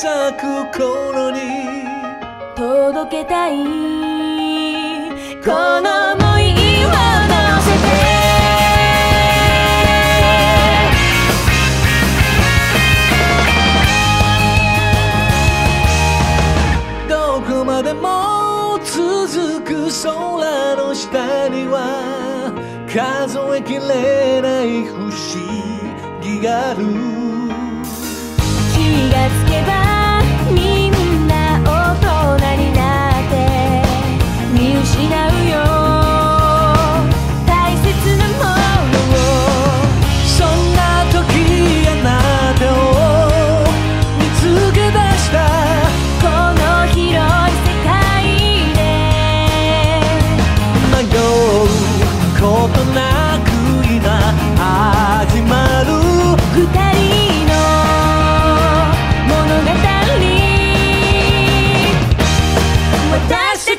輝く頃に。届けたい。この想いを乗せて。どこまでも続く空の下には数えきれない不思議がある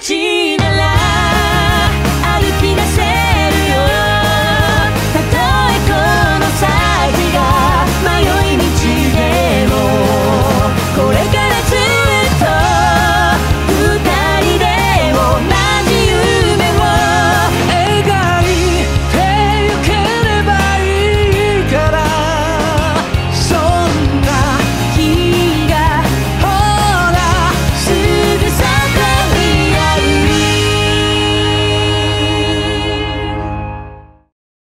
ti